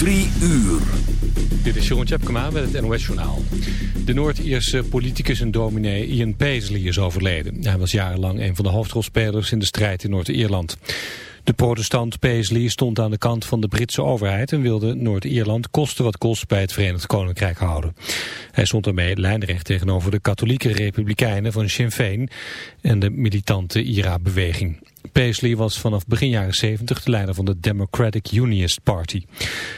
Drie uur. Dit is Jeroen Tjepkema met het NOS Journaal. De Noord-Ierse politicus en dominee Ian Paisley is overleden. Hij was jarenlang een van de hoofdrolspelers in de strijd in Noord-Ierland. De protestant Paisley stond aan de kant van de Britse overheid... en wilde Noord-Ierland koste wat kost bij het Verenigd Koninkrijk houden. Hij stond daarmee lijnrecht tegenover de katholieke republikeinen van Sinn Féin... en de militante IRA-beweging. Paisley was vanaf begin jaren 70 de leider van de Democratic Unionist Party.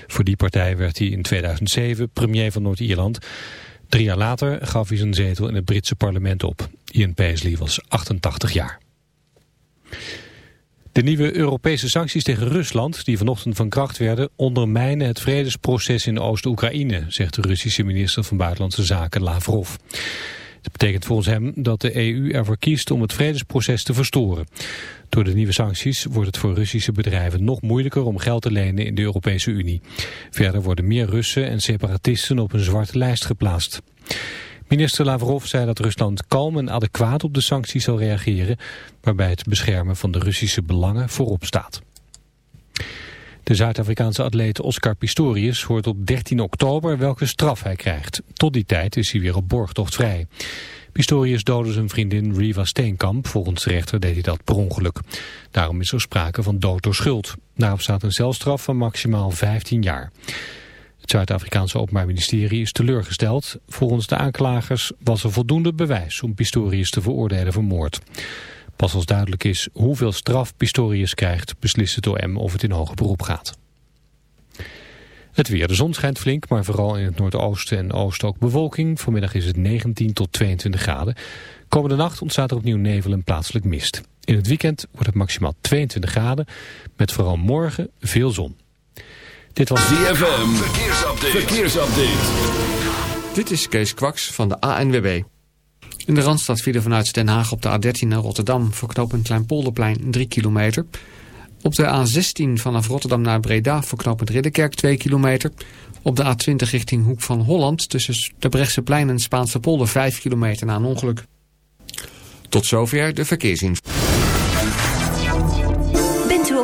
Voor die partij werd hij in 2007 premier van Noord-Ierland. Drie jaar later gaf hij zijn zetel in het Britse parlement op. Ian Paisley was 88 jaar. De nieuwe Europese sancties tegen Rusland, die vanochtend van kracht werden, ondermijnen het vredesproces in Oost-Oekraïne, zegt de Russische minister van Buitenlandse Zaken Lavrov. Het betekent volgens hem dat de EU ervoor kiest om het vredesproces te verstoren. Door de nieuwe sancties wordt het voor Russische bedrijven nog moeilijker om geld te lenen in de Europese Unie. Verder worden meer Russen en separatisten op een zwarte lijst geplaatst. Minister Lavrov zei dat Rusland kalm en adequaat op de sancties zal reageren, waarbij het beschermen van de Russische belangen voorop staat. De Zuid-Afrikaanse atleet Oscar Pistorius hoort op 13 oktober welke straf hij krijgt. Tot die tijd is hij weer op borgtocht vrij. Pistorius doodde zijn vriendin Riva Steenkamp. Volgens de rechter deed hij dat per ongeluk. Daarom is er sprake van dood door schuld. Daarop staat een celstraf van maximaal 15 jaar. Het Zuid-Afrikaanse Openbaar Ministerie is teleurgesteld. Volgens de aanklagers was er voldoende bewijs om Pistorius te veroordelen voor moord. Pas als duidelijk is hoeveel straf Pistorius krijgt, beslist het OM of het in hoger beroep gaat. Het weer. De zon schijnt flink, maar vooral in het noordoosten en oosten ook bewolking. Vanmiddag is het 19 tot 22 graden. Komende nacht ontstaat er opnieuw nevel en plaatselijk mist. In het weekend wordt het maximaal 22 graden, met vooral morgen veel zon. Dit was DFM. Verkeersupdate. Verkeersupdate. Dit is Kees Kwaks van de ANWB. In de Randstad vielen vanuit Den Haag op de A13 naar Rotterdam... voor knooppunt Kleinpolderplein 3 kilometer. Op de A16 vanaf Rotterdam naar Breda voor knooppunt Ridderkerk 2 kilometer. Op de A20 richting Hoek van Holland tussen de Brechtseplein en Spaanse polder 5 kilometer na een ongeluk. Tot zover de verkeersinformatie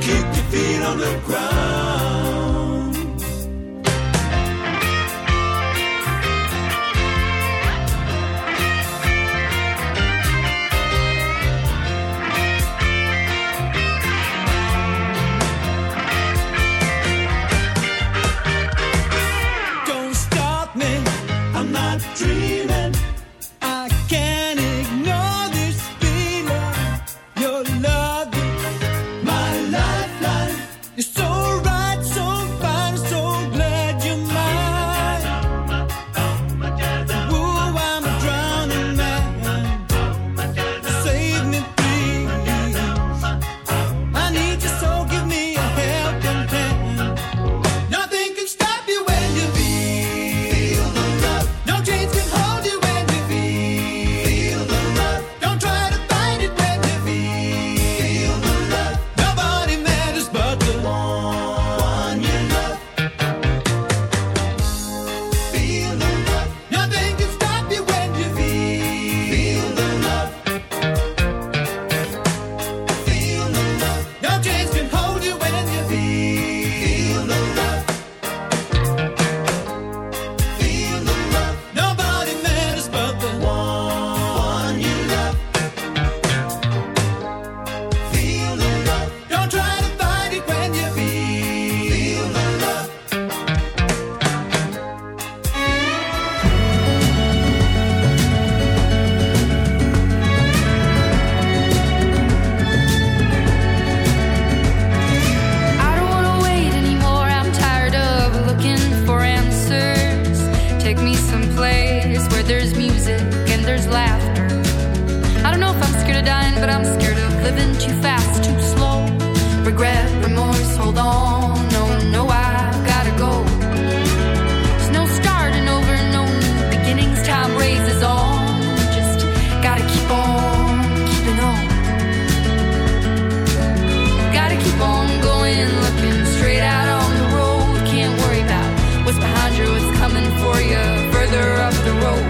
Kick your feet on the ground. there's music and there's laughter. I don't know if I'm scared of dying, but I'm scared of living too fast, too slow. Regret, remorse, hold on. No, no, I gotta go. There's no starting over, no new beginnings. Time raises on. Just gotta keep on keeping on. Gotta keep on going, looking straight out on the road. Can't worry about what's behind you, what's coming for you further up the road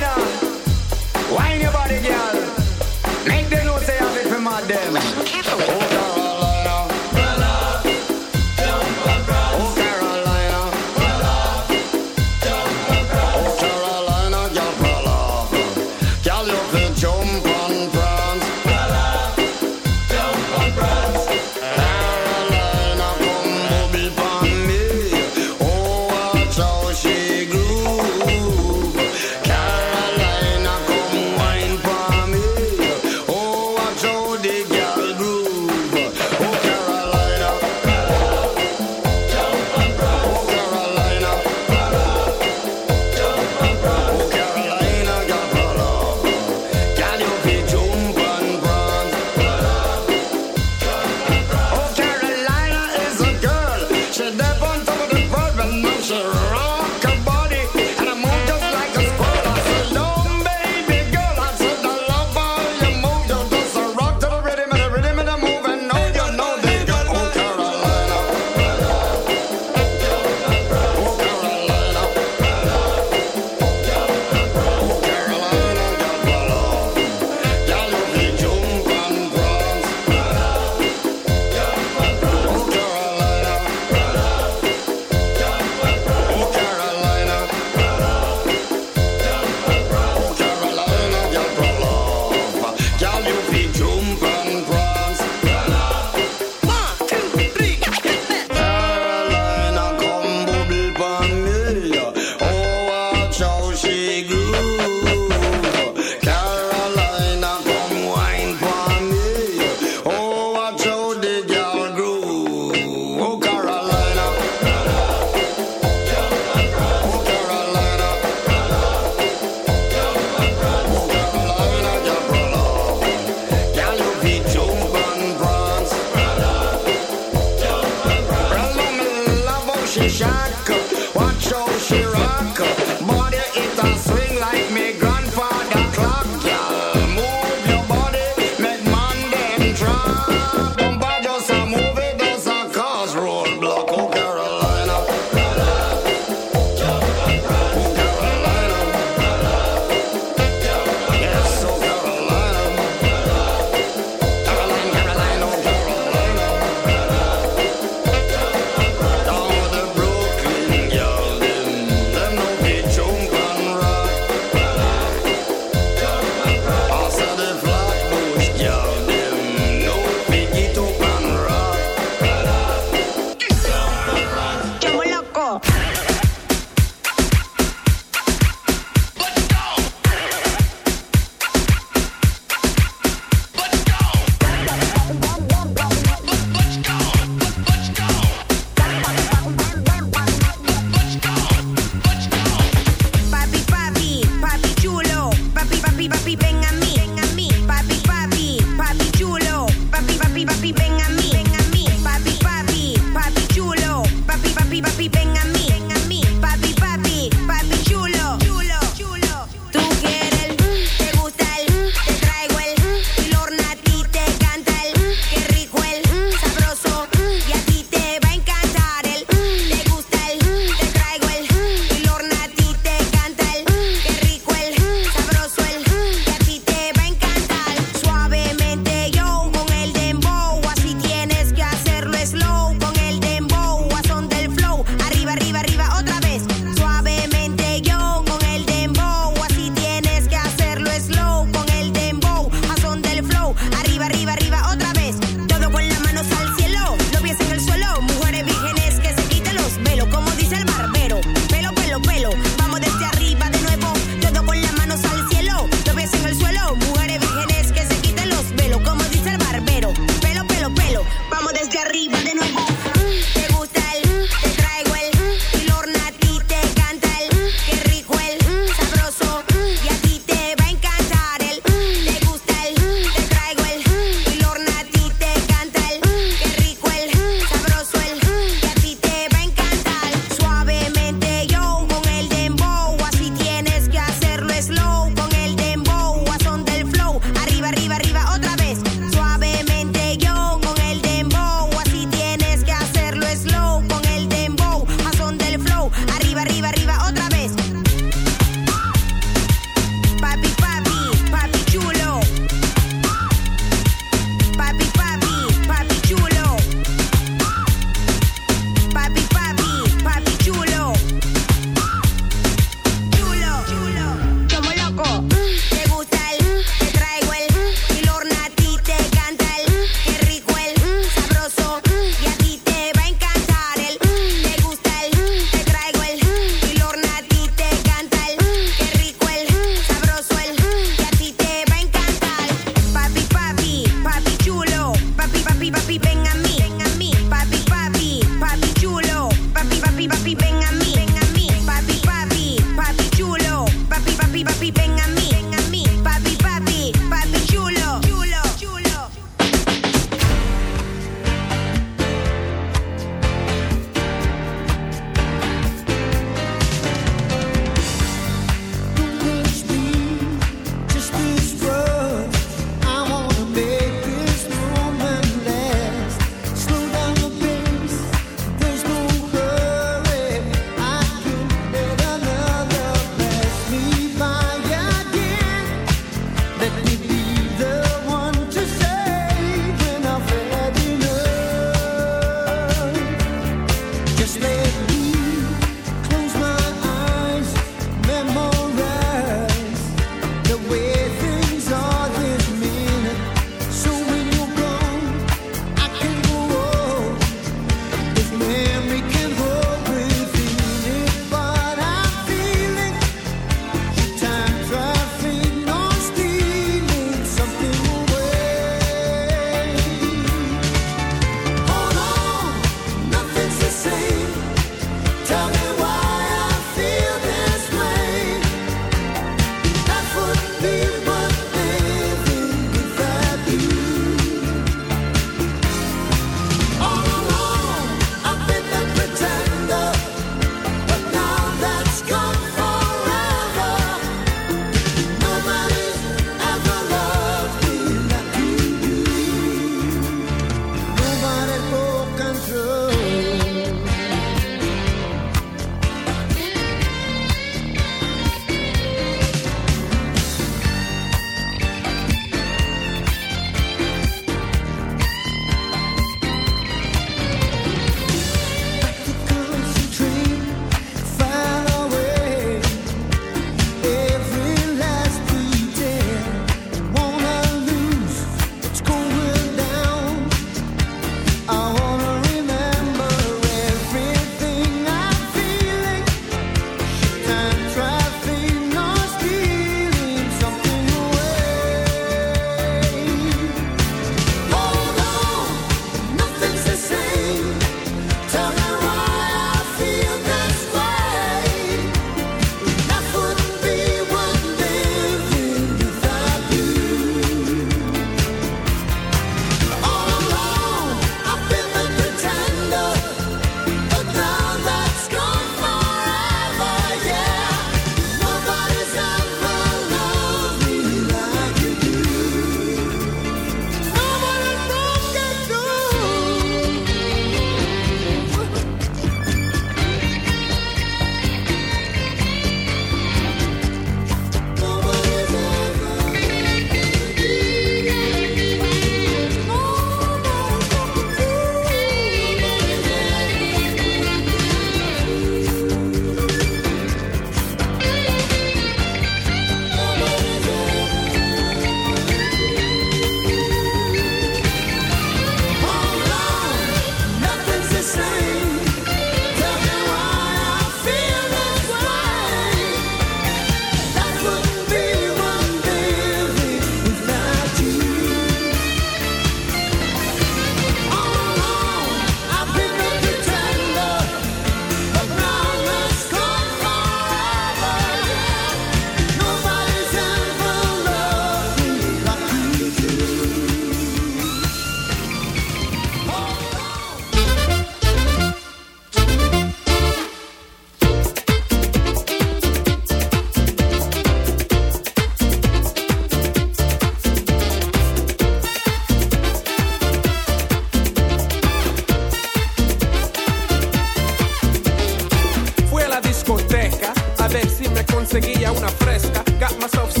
Conseguía una fresca. Got myself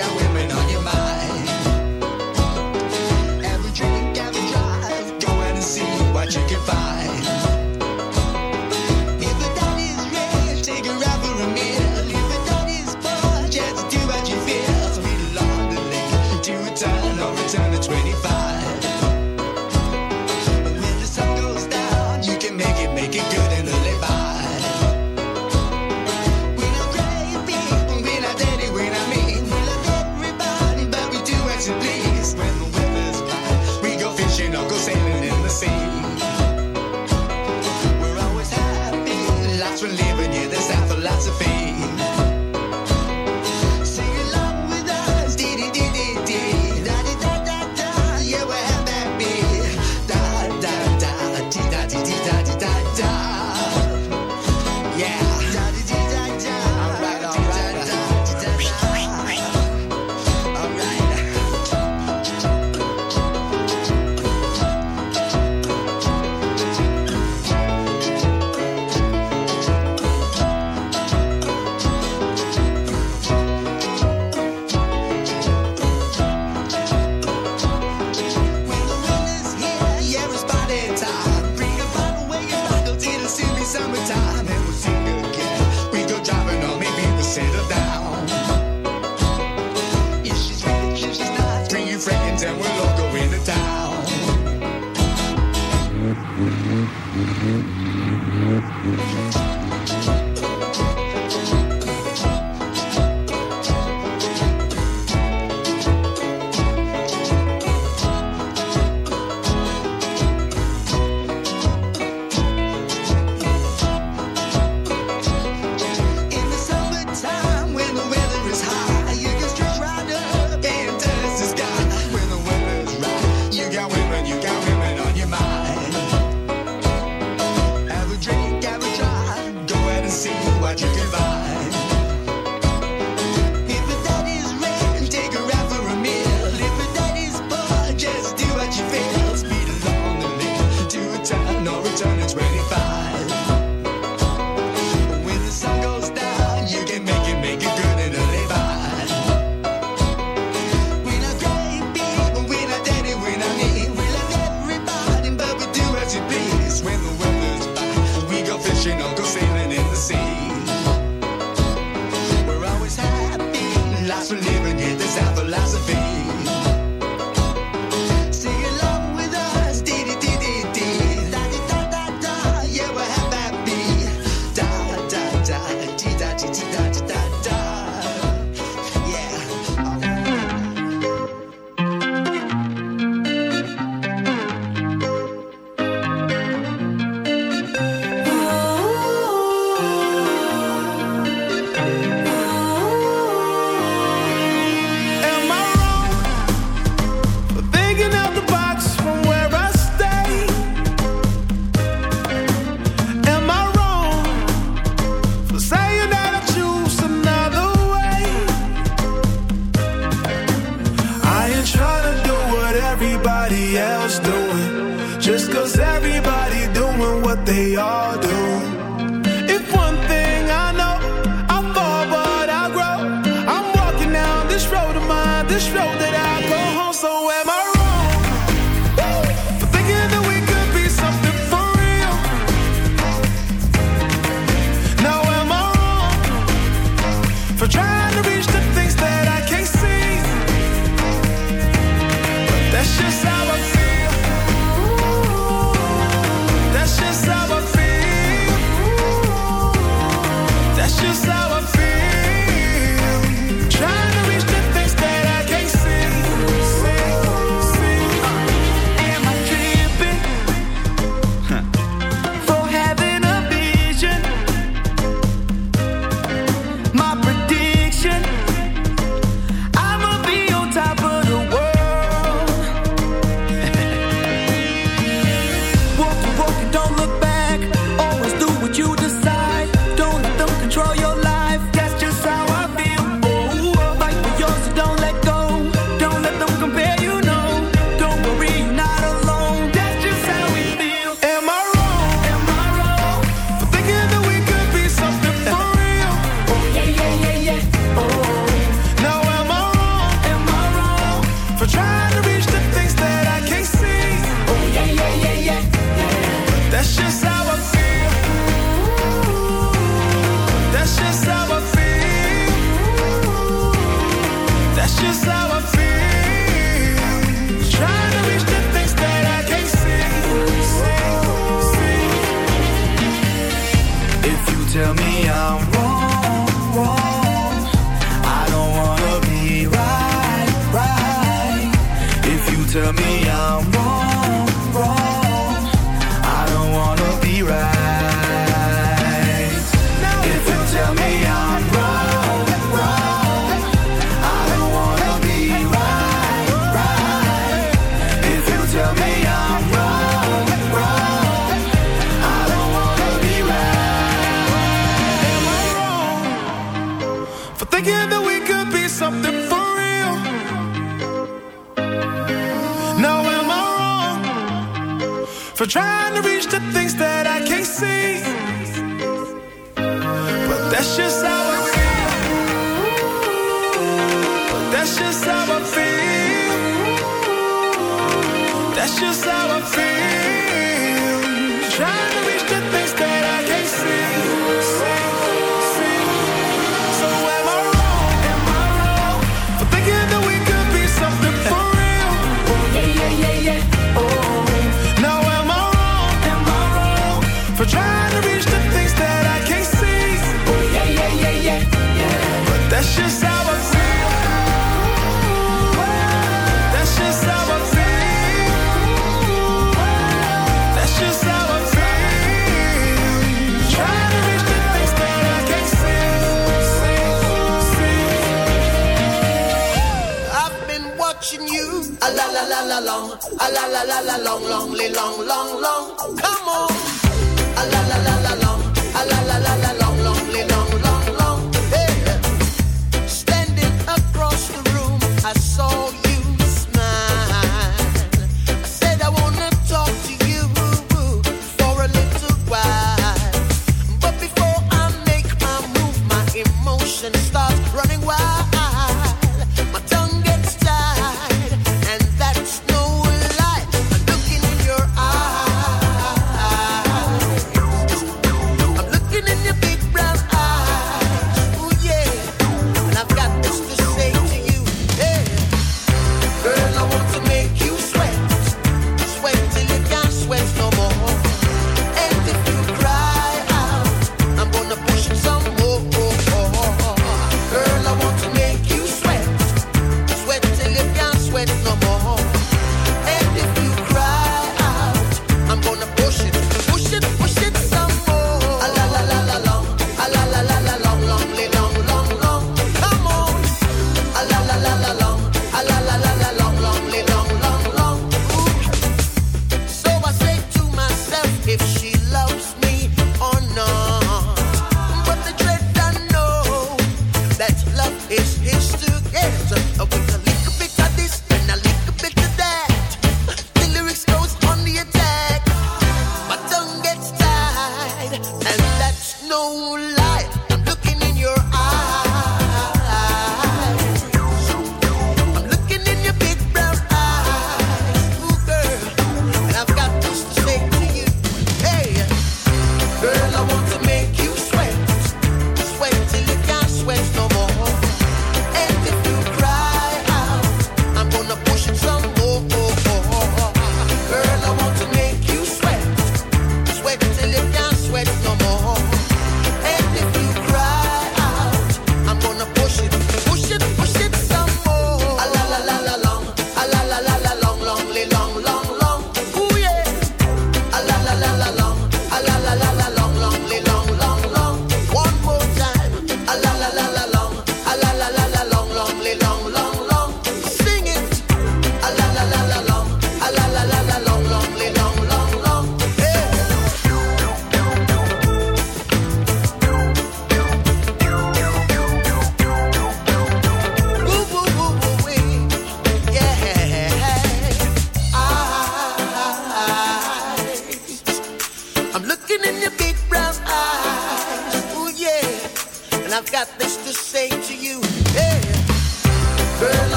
Yeah, so am I.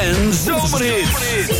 en Zomerhits.